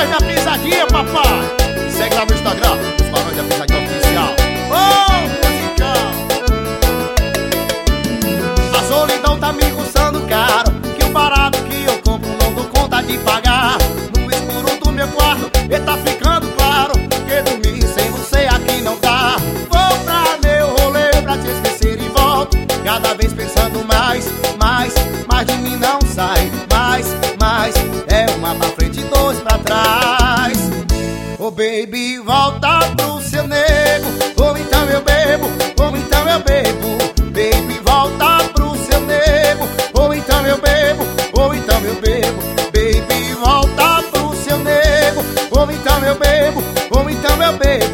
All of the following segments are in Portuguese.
Baila, volta pro seu nego. Ou então eu bebo, ou então eu bebo. Baby, volta pro seu nego. Ou então eu bebo, ou então eu bebo. Baby, volta pro seu nego. Ou então eu bebo, ou então eu bebo.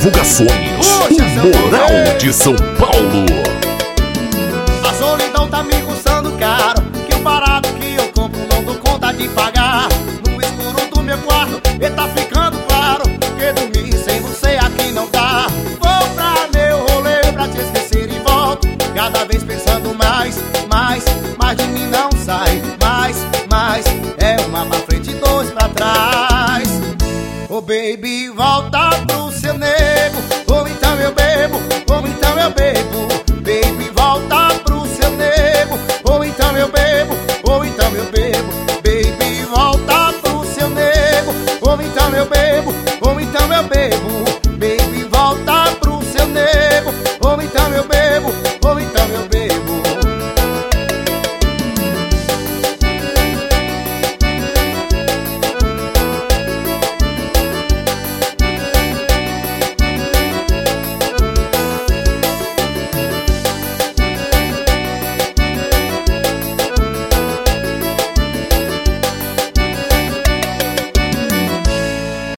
Divulgações. O Moral de São Paulo. A solidão tá me custando caro. Que o barato que eu compro não dou conta de pagar. No escuro do meu quarto e tá ficando claro Que dormir sem você aqui não dá. Vou pra meu rolê pra te esquecer e volto. Cada vez pensando mais, mais, mais de mim não sai. Mais, mais, é uma baby, volta pro seu nego. Ou então eu bebo, ou então eu bebo. Baby, volta pro seu nego. Ou então eu bebo, ou então eu bebo. Baby, volta pro seu nego. Ou então eu bebo.